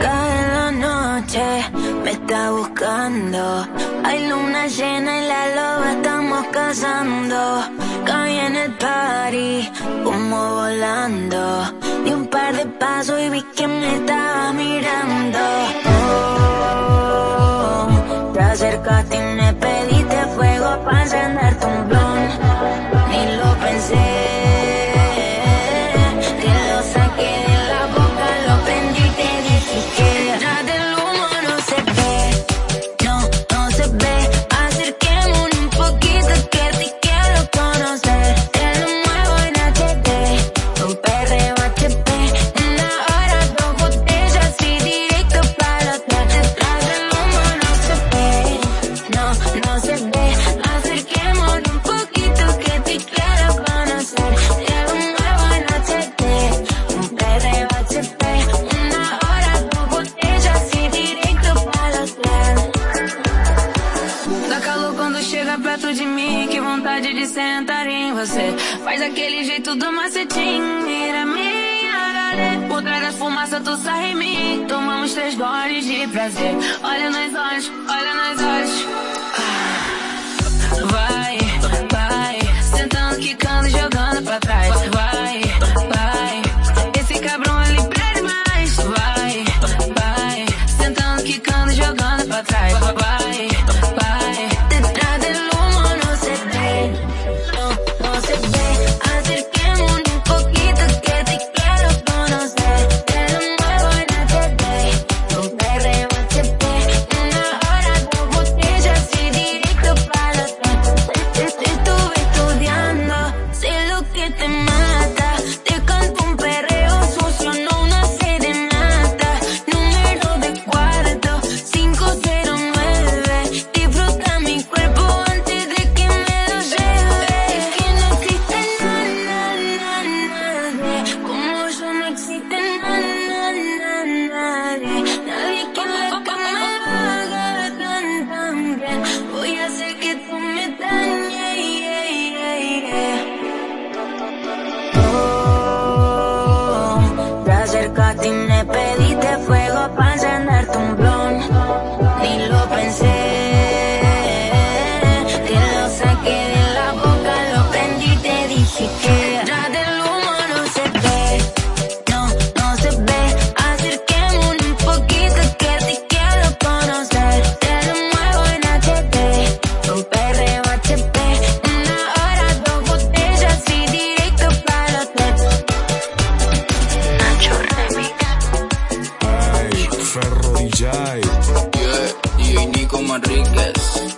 Cae la noche, me está buscando. Hay luna llena y la loba estamos cazando. Cae en el party, humo volando. Di un par de pasos y vi que me estaba mirando. Perto de mim, que vontade de sentar em você. Faz aquele jeito do macetinho, mira minha galera. Por trás da fumaça tu sai em mim, tomamos três goles de prazer. Olha nos with them y me pediste fuego para encender tu blon. Yeah, y Nico Manríquez.